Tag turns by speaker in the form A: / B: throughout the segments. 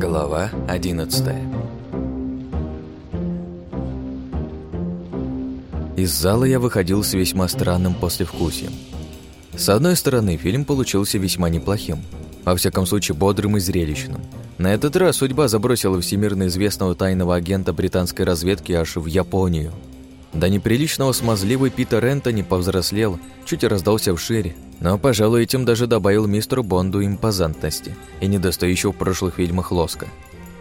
A: Глава 11 Из зала я выходил с весьма странным послевкусием. С одной стороны, фильм получился весьма неплохим, во всяком случае бодрым и зрелищным. На этот раз судьба забросила всемирно известного тайного агента британской разведки аж в Японию. До неприличного смазливый Питер Энтони повзрослел, чуть раздался вшире, но, пожалуй, этим даже добавил мистеру Бонду импозантности и недостающего в прошлых фильмах лоска.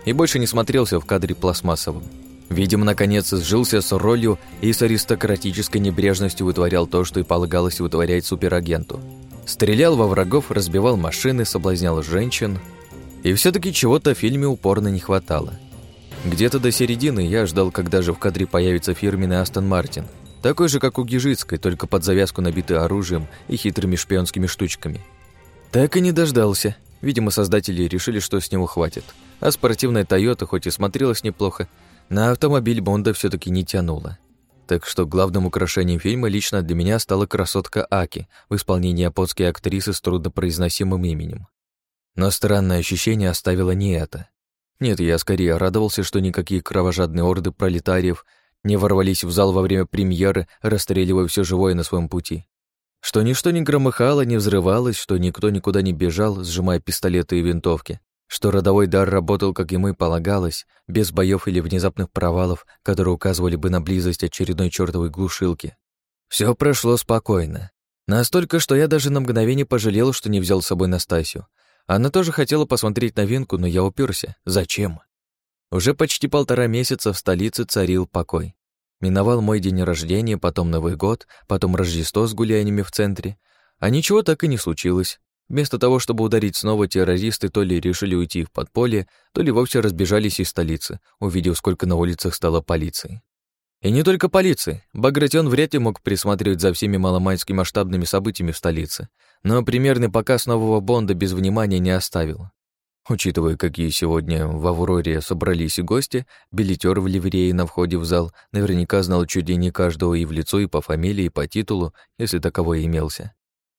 A: И больше не смотрелся в кадре пластмассовым. Видимо, наконец сжился с ролью и с аристократической небрежностью вытворял то, что и полагалось вытворять суперагенту. Стрелял во врагов, разбивал машины, соблазнял женщин. И все таки чего-то в фильме упорно не хватало. Где-то до середины я ждал, когда же в кадре появится фирменный Астон Мартин – такой же, как у Гижицкой, только под завязку набитый оружием и хитрыми шпионскими штучками. Так и не дождался. Видимо, создатели решили, что с него хватит. А спортивная Тойота, хоть и смотрелась неплохо, на автомобиль Бонда все таки не тянула. Так что главным украшением фильма лично для меня стала красотка Аки в исполнении японской актрисы с труднопроизносимым именем. Но странное ощущение оставило не это. Нет, я скорее радовался, что никакие кровожадные орды пролетариев не ворвались в зал во время премьеры, расстреливая все живое на своем пути. Что ничто не громыхало, не взрывалось, что никто никуда не бежал, сжимая пистолеты и винтовки, что родовой дар работал, как ему и полагалось, без боев или внезапных провалов, которые указывали бы на близость очередной чертовой глушилки. Все прошло спокойно. Настолько, что я даже на мгновение пожалел, что не взял с собой Настасью. Она тоже хотела посмотреть новинку, но я уперся. Зачем? Уже почти полтора месяца в столице царил покой. Миновал мой день рождения, потом Новый год, потом Рождество с гуляниями в центре. А ничего так и не случилось. Вместо того, чтобы ударить снова, террористы то ли решили уйти в подполье, то ли вовсе разбежались из столицы, увидев, сколько на улицах стало полиции. И не только полиции. Багратион вряд ли мог присматривать за всеми маломальски масштабными событиями в столице, но примерный показ нового Бонда без внимания не оставил. Учитывая, какие сегодня в «Авроре» собрались гости, билетер в ливрее на входе в зал наверняка знал чуть не каждого и в лицо, и по фамилии, и по титулу, если таковой имелся.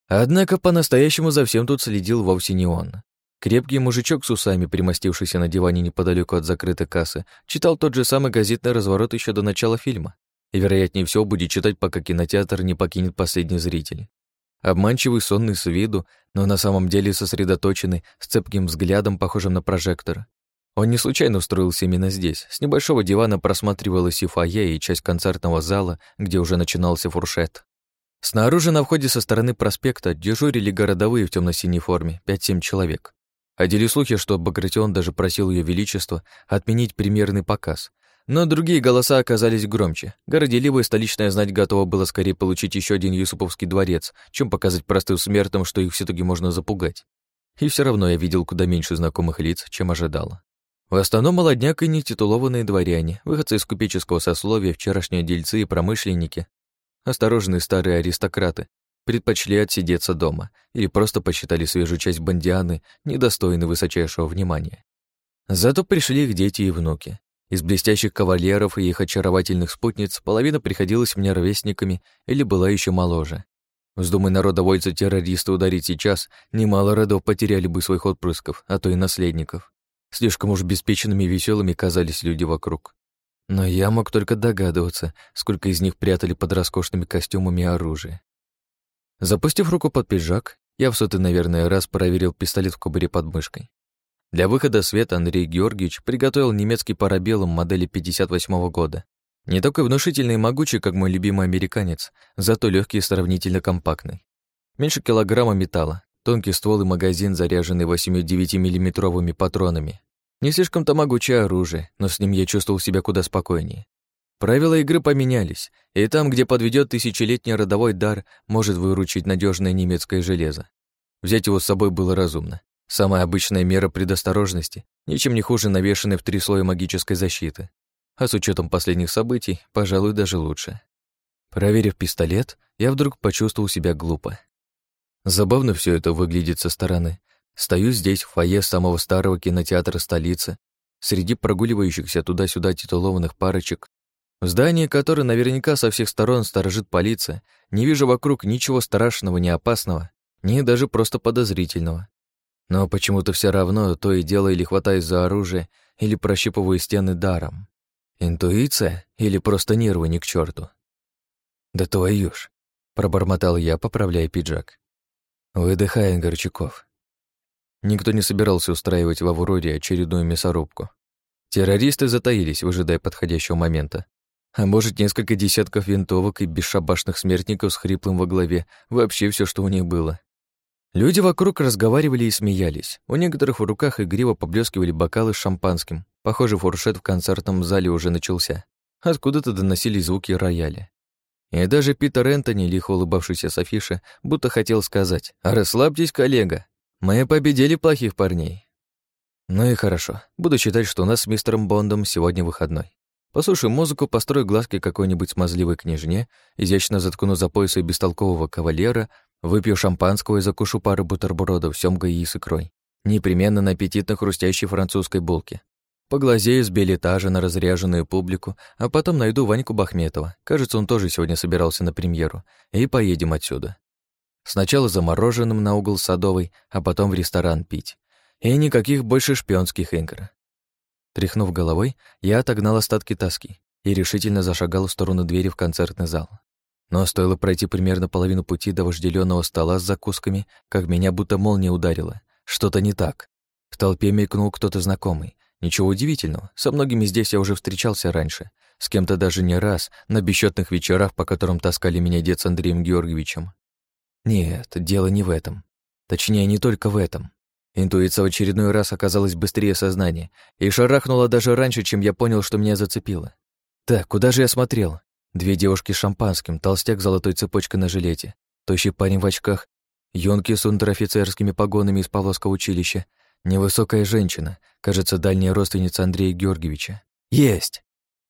A: Однако по-настоящему за всем тут следил вовсе не он. Крепкий мужичок с усами, примостившийся на диване неподалеку от закрытой кассы, читал тот же самый газетный разворот еще до начала фильма. И, вероятнее всего, будет читать, пока кинотеатр не покинет последний зритель. Обманчивый, сонный с виду, но на самом деле сосредоточенный, с цепким взглядом, похожим на прожектор. Он не случайно устроился именно здесь. С небольшого дивана просматривалась и фойе, и часть концертного зала, где уже начинался фуршет. Снаружи на входе со стороны проспекта дежурили городовые в темно синей форме, 5-7 человек. Ходили слухи, что Багратион даже просил Ее Величество отменить премьерный показ, но другие голоса оказались громче. Горделивая столичная знать готова была скорее получить еще один Юсуповский дворец, чем показать простым смертным, что их все таки можно запугать. И все равно я видел куда меньше знакомых лиц, чем ожидала. В основном молодняк и нетитулованные дворяне, выходцы из купеческого сословия, вчерашние дельцы и промышленники, осторожные старые аристократы, предпочли отсидеться дома или просто посчитали свежую часть бандианы недостойной высочайшего внимания. Зато пришли их дети и внуки. Из блестящих кавалеров и их очаровательных спутниц половина приходилась мне ровесниками или была еще моложе. Вздумай народовольцы террористы ударить сейчас, немало родов потеряли бы своих отпрысков, а то и наследников. Слишком уж беспечными и веселыми казались люди вокруг. Но я мог только догадываться, сколько из них прятали под роскошными костюмами оружие. Запустив руку под пиджак, я в сотый, наверное, раз проверил пистолет в кобуре под мышкой. Для выхода свет Андрей Георгиевич приготовил немецкий парабеллум модели 58 -го года. Не такой внушительный и могучий, как мой любимый американец, зато легкий и сравнительно компактный. Меньше килограмма металла, тонкий ствол и магазин, заряженный 8-9 миллиметровыми патронами. Не слишком-то могучее оружие, но с ним я чувствовал себя куда спокойнее. Правила игры поменялись, и там, где подведет тысячелетний родовой дар, может выручить надежное немецкое железо. Взять его с собой было разумно. Самая обычная мера предосторожности, ничем не хуже навешанной в три слоя магической защиты. А с учетом последних событий, пожалуй, даже лучше. Проверив пистолет, я вдруг почувствовал себя глупо. Забавно все это выглядит со стороны. Стою здесь, в фойе самого старого кинотеатра столицы, среди прогуливающихся туда-сюда титулованных парочек, в здании, которое наверняка со всех сторон сторожит полиция, не вижу вокруг ничего страшного, ни опасного, ни даже просто подозрительного. Но почему-то все равно то и дело или хватаюсь за оружие, или прощупываю стены даром. Интуиция или просто нервы не к черту? Да твою ж, пробормотал я, поправляя пиджак. Выдыхай, Горчаков. Никто не собирался устраивать в Авроре очередную мясорубку. Террористы затаились, выжидая подходящего момента. А может, несколько десятков винтовок и бесшабашных смертников с хриплым во главе, вообще все, что у них было. Люди вокруг разговаривали и смеялись. У некоторых в руках игриво поблескивали бокалы с шампанским. Похоже, фуршет в концертном зале уже начался. Откуда-то доносились звуки рояля. И даже Питер Энтони, лихо улыбавшийся с афиши, будто хотел сказать «Расслабьтесь, коллега, мы победили плохих парней». Ну и хорошо, буду считать, что у нас с мистером Бондом сегодня выходной. Послушаю музыку, построю глазки какой-нибудь смазливой княжне, изящно заткну за пояса бестолкового кавалера, Выпью шампанского и закушу пару бутербродов с сёмгой и с икрой. Непременно на аппетитно-хрустящей французской булке. Поглазею с билетажа на разряженную публику, а потом найду Ваньку Бахметова. Кажется, он тоже сегодня собирался на премьеру. И поедем отсюда. Сначала за мороженым на угол Садовой, а потом в ресторан пить. И никаких больше шпионских игр. Тряхнув головой, я отогнал остатки тоски и решительно зашагал в сторону двери в концертный зал. Но стоило пройти примерно половину пути до вожделенного стола с закусками, как меня будто молния ударила. Что-то не так. В толпе мелькнул кто-то знакомый. Ничего удивительного, со многими здесь я уже встречался раньше. С кем-то даже не раз, на бесчетных вечерах, по которым таскали меня дед с Андреем Георгиевичем. Нет, дело не в этом. Точнее, не только в этом. Интуиция в очередной раз оказалась быстрее сознания и шарахнула даже раньше, чем я понял, что меня зацепило. Так, куда же я смотрел? Две девушки с шампанским, толстяк с золотой цепочкой на жилете, тощий парень в очках, юнки с унтер-офицерскими погонами из Павловского училища, невысокая женщина, кажется, дальняя родственница Андрея Георгиевича. Есть!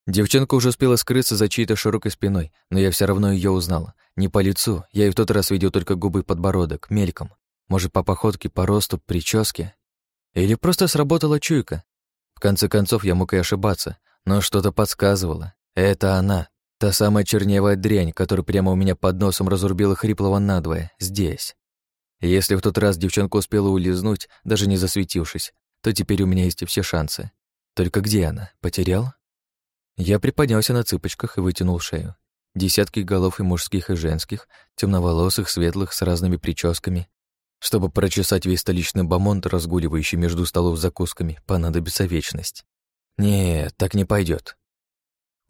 A: Девчонка уже успела скрыться за чьей-то широкой спиной, но я все равно ее узнала. Не по лицу, я и в тот раз видел только губы и подбородок, мельком. Может, по походке, по росту, прическе. Или просто сработала чуйка. В конце концов, я мог и ошибаться, но что-то подсказывало. Это она, Та самая черневая дрянь, которая прямо у меня под носом разрубила хриплого надвое, здесь. Если в тот раз девчонка успела улизнуть, даже не засветившись, то теперь у меня есть все шансы. Только где она? Потерял? Я приподнялся на цыпочках и вытянул шею. Десятки голов и мужских, и женских, темноволосых, светлых, с разными прическами. Чтобы прочесать весь столичный бомонд, разгуливающий между столов закусками, понадобится вечность. Нет, так не пойдет.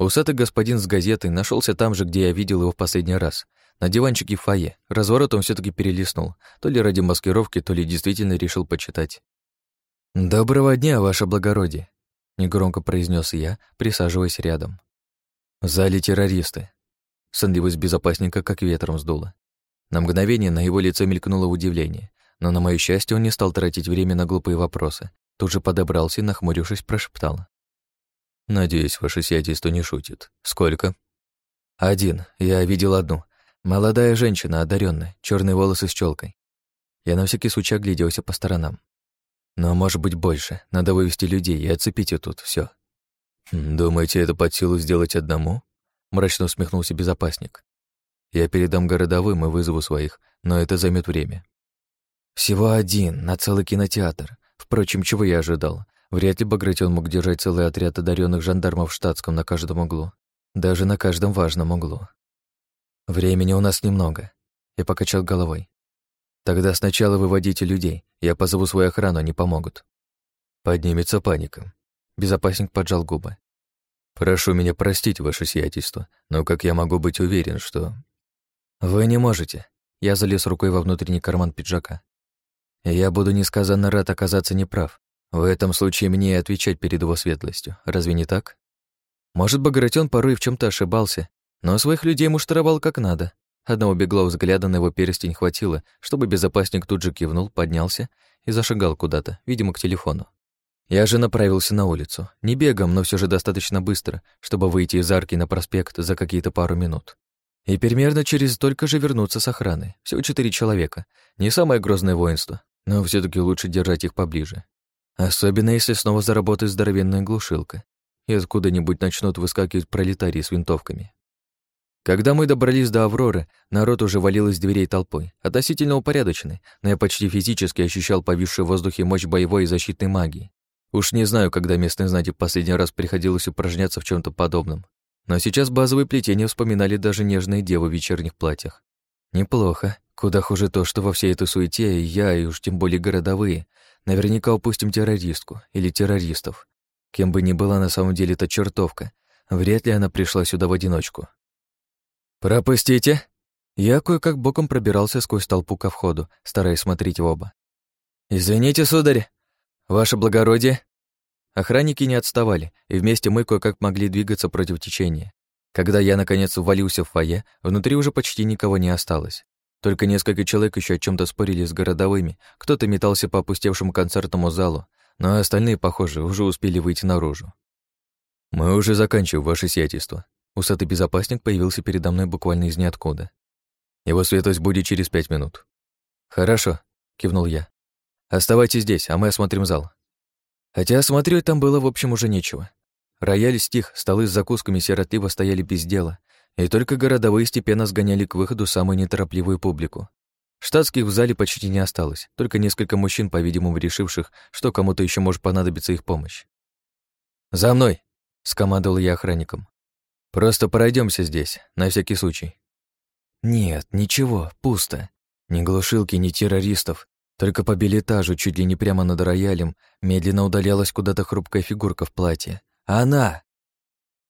A: Усатый господин с газетой нашелся там же, где я видел его в последний раз. На диванчике в фойе. Разворот он все таки перелистнул. То ли ради маскировки, то ли действительно решил почитать. «Доброго дня, ваше благородие», — негромко произнес я, присаживаясь рядом. В зале террористы. Сонливость безопасника как ветром сдуло. На мгновение на его лице мелькнуло удивление, но, на моё счастье, он не стал тратить время на глупые вопросы. Тут же подобрался и, нахмурившись, прошептал. Надеюсь, ваше сиятельство не шутит. Сколько? Один. Я видел одну. Молодая женщина, одаренная, черные волосы с челкой. Я на всякий случай огляделся по сторонам. Но может быть больше. Надо вывести людей и отцепить ее тут. Все. Хм, думаете, это под силу сделать одному? Мрачно усмехнулся безопасник. Я передам городовым и вызову своих, но это займет время. Всего один, на целый кинотеатр. Впрочем, чего я ожидал? Вряд ли Багратион мог держать целый отряд одаренных жандармов в штатском на каждом углу. Даже на каждом важном углу. Времени у нас немного. Я покачал головой. Тогда сначала выводите людей. Я позову свою охрану, они помогут. Поднимется паника. Безопасник поджал губы. Прошу меня простить, ваше сиятельство, но как я могу быть уверен, что... Вы не можете. Я залез рукой во внутренний карман пиджака. Я буду несказанно рад оказаться неправ, в этом случае мне и отвечать перед его светлостью, разве не так? Может, Багратион порой в чем то ошибался, но своих людей муштровал как надо. Одного беглого взгляда на его перстень хватило, чтобы безопасник тут же кивнул, поднялся и зашагал куда-то, видимо, к телефону. Я же направился на улицу. Не бегом, но все же достаточно быстро, чтобы выйти из арки на проспект за какие-то пару минут. И примерно через столько же вернуться с охраны. Всего четыре человека. Не самое грозное воинство, но все таки лучше держать их поближе. Особенно, если снова заработает здоровенная глушилка, и откуда-нибудь начнут выскакивать пролетарии с винтовками. Когда мы добрались до Авроры, народ уже валил из дверей толпой, относительно упорядоченный, но я почти физически ощущал повисшую в воздухе мощь боевой и защитной магии. Уж не знаю, когда местные знати последний раз приходилось упражняться в чем то подобном. Но сейчас базовые плетения вспоминали даже нежные девы в вечерних платьях. Неплохо. Куда хуже то, что во всей этой суете я, и уж тем более городовые, наверняка упустим террористку или террористов. Кем бы ни была на самом деле эта чертовка, вряд ли она пришла сюда в одиночку. «Пропустите!» Я кое-как боком пробирался сквозь толпу ко входу, стараясь смотреть в оба. «Извините, сударь! Ваше благородие!» Охранники не отставали, и вместе мы кое-как могли двигаться против течения. Когда я, наконец, ввалился в фойе, внутри уже почти никого не осталось. Только несколько человек еще о чем то спорили с городовыми, кто-то метался по опустевшему концертному залу, но остальные, похоже, уже успели выйти наружу. «Мы уже заканчиваем ваше сиятельство», Усатый безопасник появился передо мной буквально из ниоткуда. Его светлость будет через пять минут. «Хорошо», — кивнул я. «Оставайтесь здесь, а мы осмотрим зал». Хотя осмотреть там было, в общем, уже нечего. Рояль стих, столы с закусками сиротливо стояли без дела, и только городовые степенно сгоняли к выходу самую неторопливую публику. Штатских в зале почти не осталось, только несколько мужчин, по-видимому, решивших, что кому-то еще может понадобиться их помощь. «За мной!» — скомандовал я охранникам. Просто пройдемся здесь, на всякий случай. Нет, ничего, пусто. Ни глушилки, ни террористов. Только по билетажу, чуть ли не прямо над роялем, медленно удалялась куда-то хрупкая фигурка в платье. А она...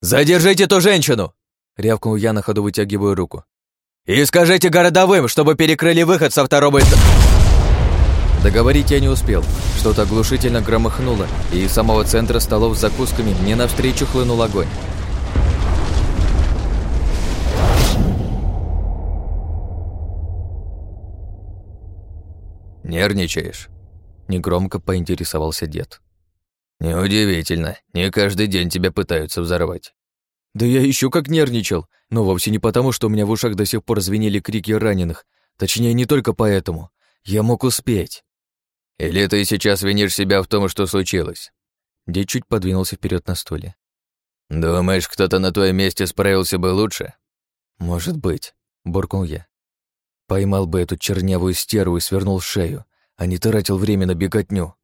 A: «Задержите ту женщину!» — рявкнул я на ходу, вытягивая руку. «И скажите городовым, чтобы перекрыли выход со второго этажа!» Договорить я не успел. Что-то оглушительно громыхнуло, и из самого центра столов с закусками мне навстречу хлынул огонь. «Нервничаешь?» Негромко поинтересовался дед. «Неудивительно. Не каждый день тебя пытаются взорвать». «Да я еще как нервничал. Но вовсе не потому, что у меня в ушах до сих пор звенели крики раненых. Точнее, не только поэтому. Я мог успеть». «Или ты сейчас винишь себя в том, что случилось?» Дед чуть подвинулся вперед на стуле. «Думаешь, кто-то на твоем месте справился бы лучше?» «Может быть», — буркнул я. Поймал бы эту чернявую стерву и свернул шею, а не тратил время на беготню.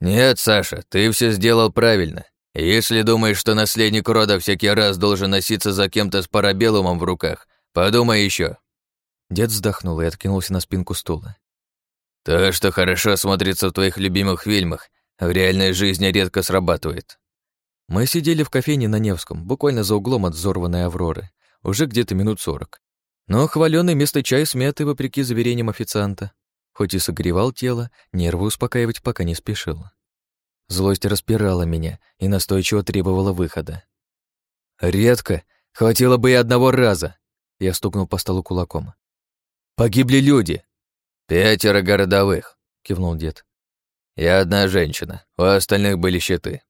A: «Нет, Саша, ты все сделал правильно. Если думаешь, что наследник рода всякий раз должен носиться за кем-то с парабеллумом в руках, подумай еще. Дед вздохнул и откинулся на спинку стула. «То, что хорошо смотрится в твоих любимых фильмах, в реальной жизни редко срабатывает». Мы сидели в кофейне на Невском, буквально за углом от взорванной Авроры, уже где-то минут сорок. Но хваленый вместо чая с мятой, вопреки заверениям официанта, хоть и согревал тело, нервы успокаивать пока не спешил. Злость распирала меня и настойчиво требовала выхода. «Редко. Хватило бы и одного раза!» Я стукнул по столу кулаком. «Погибли люди!» «Пятеро городовых», — кивнул дед. «И одна женщина. У остальных были щиты».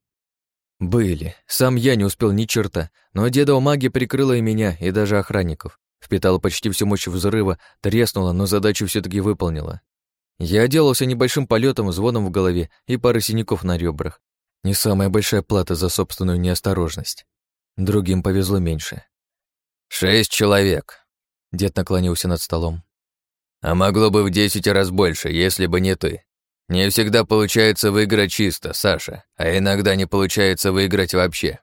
A: «Были. Сам я не успел ни черта, но дедова магия прикрыла и меня, и даже охранников впитала почти всю мощь взрыва, треснула, но задачу все таки выполнила. Я отделался небольшим полетом, звоном в голове и парой синяков на ребрах. Не самая большая плата за собственную неосторожность. Другим повезло меньше. «Шесть человек», — дед наклонился над столом. «А могло бы в десять раз больше, если бы не ты. Не всегда получается выиграть чисто, Саша, а иногда не получается выиграть вообще.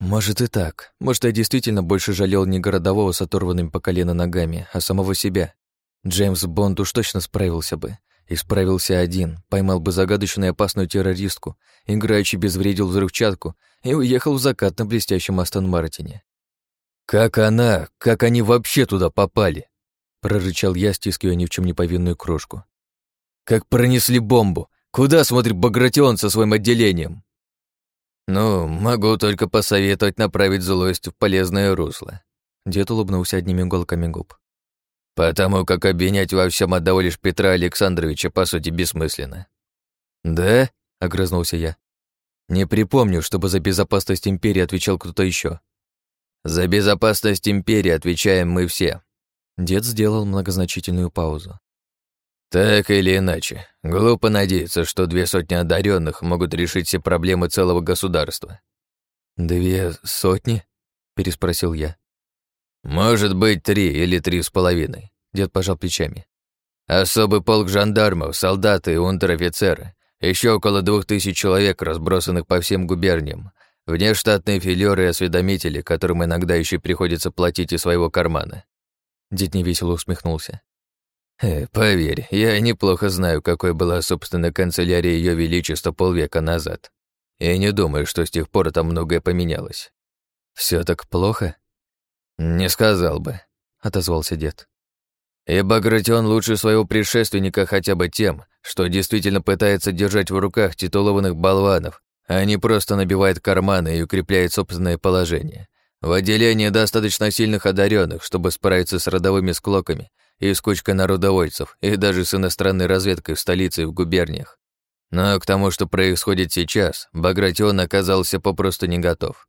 A: Может и так. Может, я действительно больше жалел не городового с оторванными по колено ногами, а самого себя. Джеймс Бонд уж точно справился бы. И справился один, поймал бы загадочную и опасную террористку, играючи безвредил взрывчатку и уехал в закат на блестящем Астон Мартине. «Как она? Как они вообще туда попали?» прорычал я, стискивая ни в чем не повинную крошку. «Как пронесли бомбу? Куда смотрит Багратион со своим отделением?» «Ну, могу только посоветовать направить злость в полезное русло». Дед улыбнулся одними уголками губ. «Потому как обвинять во всем одного лишь Петра Александровича, по сути, бессмысленно». «Да?» — огрызнулся я. «Не припомню, чтобы за безопасность Империи отвечал кто-то еще. «За безопасность Империи отвечаем мы все». Дед сделал многозначительную паузу. Так или иначе, глупо надеяться, что две сотни одаренных могут решить все проблемы целого государства. «Две сотни?» — переспросил я. «Может быть, три или три с половиной», — дед пожал плечами. «Особый полк жандармов, солдаты и унтер-офицеры. Еще около двух тысяч человек, разбросанных по всем губерниям. Внештатные филеры и осведомители, которым иногда еще приходится платить из своего кармана». Дед невесело усмехнулся. Э, «Поверь, я неплохо знаю, какой была, собственно, канцелярия Ее Величества полвека назад. И не думаю, что с тех пор там многое поменялось. Все так плохо?» «Не сказал бы», — отозвался дед. «И Багратион лучше своего предшественника хотя бы тем, что действительно пытается держать в руках титулованных болванов, а не просто набивает карманы и укрепляет собственное положение. В отделении достаточно сильных одаренных, чтобы справиться с родовыми склоками и с кучкой народовольцев, и даже с иностранной разведкой в столице и в губерниях. Но к тому, что происходит сейчас, Багратион оказался попросту не готов.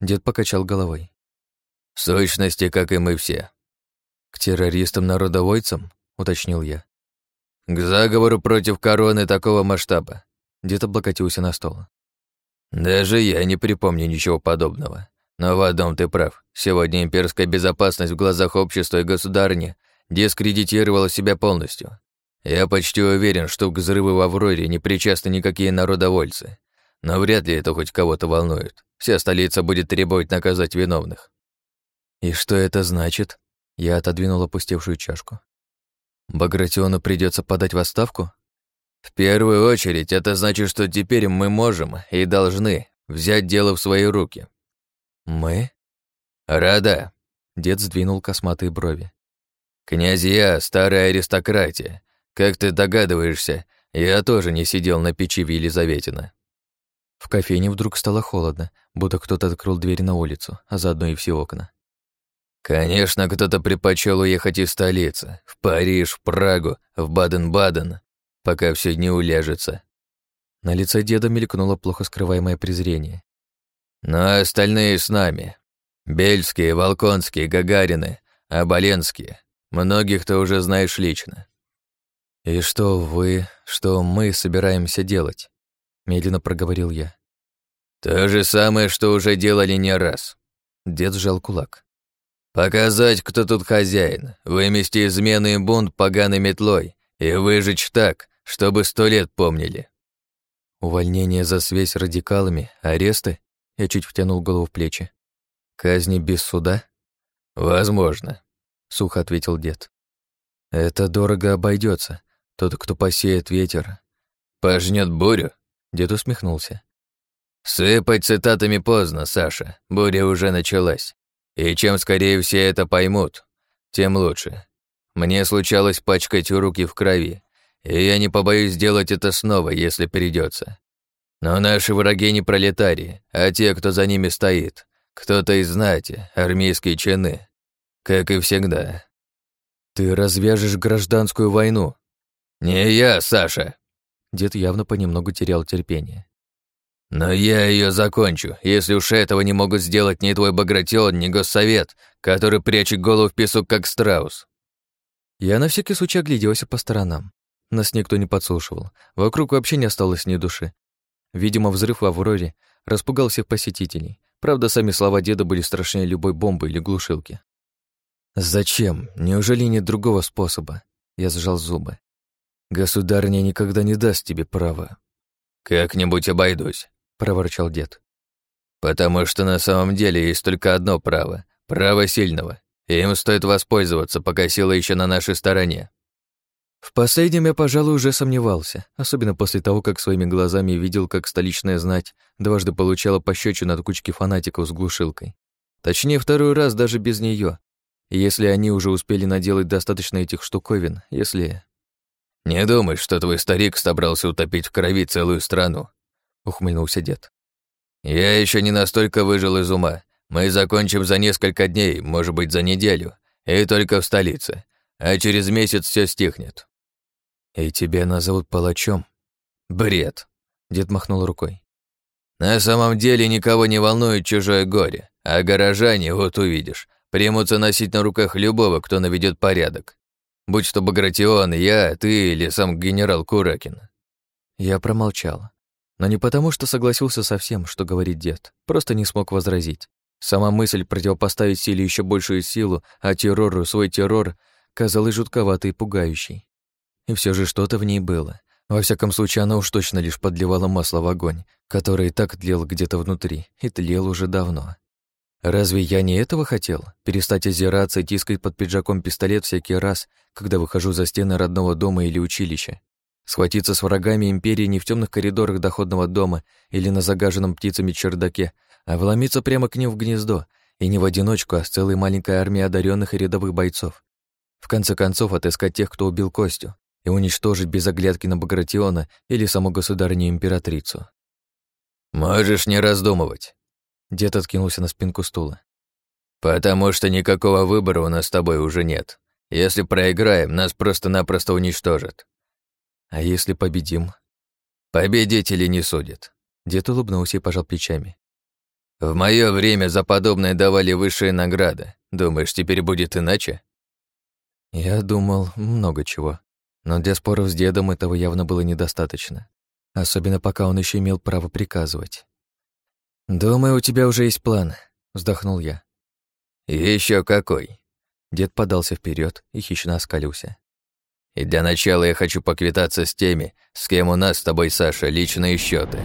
A: Дед покачал головой. В сущности, как и мы все. К террористам-народовольцам, уточнил я. К заговору против короны такого масштаба. Дед облокотился на стол. Даже я не припомню ничего подобного. Но в одном ты прав. Сегодня имперская безопасность в глазах общества и государни дискредитировала себя полностью. Я почти уверен, что к взрыву в Авроре не причастны никакие народовольцы. Но вряд ли это хоть кого-то волнует. Вся столица будет требовать наказать виновных. «И что это значит?» Я отодвинул опустевшую чашку. «Багратиону придется подать в отставку?» «В первую очередь, это значит, что теперь мы можем и должны взять дело в свои руки». «Мы?» «Рада», — дед сдвинул косматые брови. «Князья — старая аристократия. Как ты догадываешься, я тоже не сидел на печи в Елизаветина». В кофейне вдруг стало холодно, будто кто-то открыл дверь на улицу, а заодно и все окна. Конечно, кто-то предпочел уехать из столицы, в Париж, в Прагу, в Баден-Баден, пока все не уляжется. На лице деда мелькнуло плохо скрываемое презрение. Но остальные с нами. Бельские, Волконские, Гагарины, Оболенские. Многих ты уже знаешь лично. И что вы, что мы собираемся делать? Медленно проговорил я. То же самое, что уже делали не раз. Дед сжал кулак. Показать, кто тут хозяин, вымести измены и бунт поганой метлой и выжечь так, чтобы сто лет помнили. Увольнение за связь радикалами, аресты? Я чуть втянул голову в плечи. Казни без суда? Возможно, сухо ответил дед. Это дорого обойдется. Тот, кто посеет ветер, пожнет бурю. Дед усмехнулся. Сыпать цитатами поздно, Саша. Буря уже началась. И чем скорее все это поймут, тем лучше. Мне случалось пачкать руки в крови, и я не побоюсь сделать это снова, если придется. Но наши враги не пролетарии, а те, кто за ними стоит. Кто-то из знати, армейские чины. Как и всегда. Ты развяжешь гражданскую войну. Не я, Саша. Дед явно понемногу терял терпение. Но я ее закончу, если уж этого не могут сделать ни твой Багратион, ни Госсовет, который прячет голову в песок, как страус. Я на всякий случай огляделся по сторонам. Нас никто не подслушивал. Вокруг вообще не осталось ни души. Видимо, взрыв в Авроре распугал всех посетителей. Правда, сами слова деда были страшнее любой бомбы или глушилки. «Зачем? Неужели нет другого способа?» Я сжал зубы. «Государня никогда не даст тебе права». «Как-нибудь обойдусь. — проворчал дед. «Потому что на самом деле есть только одно право — право сильного, и им стоит воспользоваться, пока сила еще на нашей стороне». В последнем я, пожалуй, уже сомневался, особенно после того, как своими глазами видел, как столичная знать дважды получала пощечину от кучки фанатиков с глушилкой. Точнее, второй раз даже без нее. Если они уже успели наделать достаточно этих штуковин, если... «Не думай, что твой старик собрался утопить в крови целую страну», ухмыльнулся дед. Я еще не настолько выжил из ума. Мы закончим за несколько дней, может быть, за неделю, и только в столице. А через месяц все стихнет. И тебя назовут палачом? Бред. Дед махнул рукой. На самом деле никого не волнует чужое горе, а горожане, вот увидишь, примутся носить на руках любого, кто наведет порядок. Будь то Багратион, я, ты или сам генерал Куракин. Я промолчал. Но не потому, что согласился со всем, что говорит дед, просто не смог возразить. Сама мысль противопоставить силе еще большую силу, а террору свой террор, казалась жутковатой и пугающей. И все же что-то в ней было. Во всяком случае, она уж точно лишь подливала масло в огонь, который и так тлел где-то внутри, и тлел уже давно. Разве я не этого хотел? Перестать озираться и тискать под пиджаком пистолет всякий раз, когда выхожу за стены родного дома или училища? Схватиться с врагами Империи не в темных коридорах доходного дома или на загаженном птицами чердаке, а вломиться прямо к ним в гнездо, и не в одиночку, а с целой маленькой армией одаренных и рядовых бойцов. В конце концов, отыскать тех, кто убил Костю, и уничтожить без оглядки на Багратиона или саму государыню-императрицу.
B: «Можешь не раздумывать»,
A: Дед откинулся на спинку стула.
B: «Потому что никакого выбора у нас с тобой уже нет. Если проиграем, нас просто-напросто уничтожат».
A: «А если победим?»
B: «Победители не судят».
A: Дед улыбнулся и пожал плечами.
B: «В мое время за подобное давали высшие награды. Думаешь, теперь будет иначе?»
A: Я думал много чего, но для споров с дедом этого явно было недостаточно, особенно пока он еще имел право приказывать. «Думаю, у тебя уже есть план», — вздохнул я.
B: Еще какой?»
A: Дед подался вперед и хищно оскалился.
B: «И для начала я хочу поквитаться с теми, с кем у нас с тобой, Саша, личные счеты.